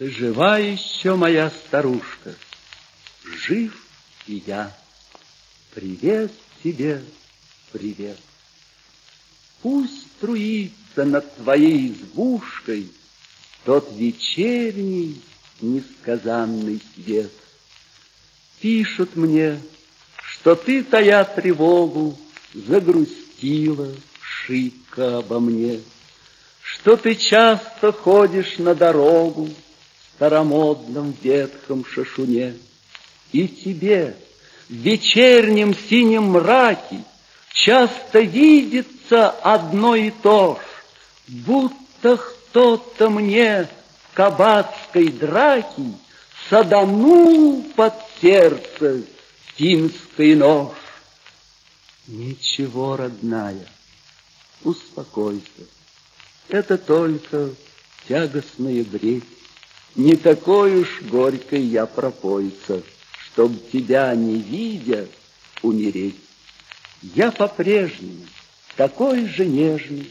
Жива еще моя старушка, жив и я. Привет тебе, привет. Пусть струится над твоей избушкой Тот вечерний несказанный свет. Пишут мне, что ты, тая тревогу, Загрустила шибко обо мне, Что ты часто ходишь на дорогу старомодном ветхом шашуне, И тебе в вечернем синем мраке Часто видится одно и то ж, Будто кто-то мне кабацкой драки Саданул под сердце финский нож. Ничего, родная, успокойся, Это только тягостная бредь. Не такой уж горькой я пропойца, Чтоб тебя, не видя, умереть. Я по-прежнему такой же нежный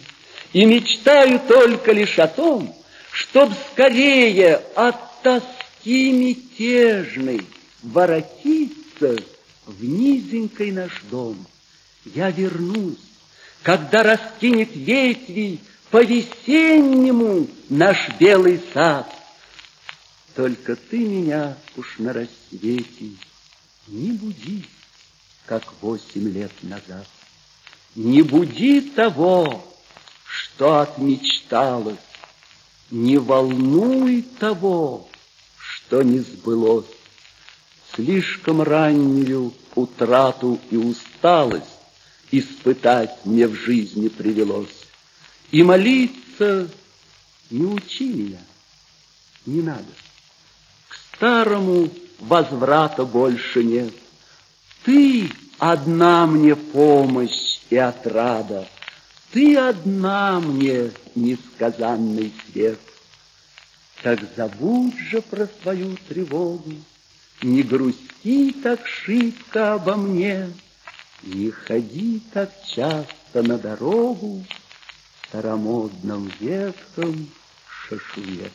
И мечтаю только лишь о том, Чтоб скорее от тоски мятежной Воротиться в низенький наш дом. Я вернусь, когда раскинет ветви По-весеннему наш белый сад. Только ты меня уж на рассвете Не буди, как восемь лет назад. Не буди того, что отмечталось, Не волнуй того, что не сбылось. Слишком раннюю утрату и усталость Испытать мне в жизни привелось. И молиться не учи меня, не надо. Старому возврата больше нет. Ты одна мне помощь и отрада, Ты одна мне несказанный свет. Так забудь же про свою тревогу, Не грусти так шибко обо мне, Не ходи так часто на дорогу В старомодном ветхом шашуе.